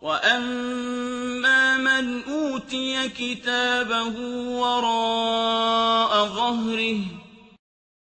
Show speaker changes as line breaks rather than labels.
وَأَمَّا مَنْ أُوتِيَ كِتَابَهُ وَرَاءَ ظَهْرِهِ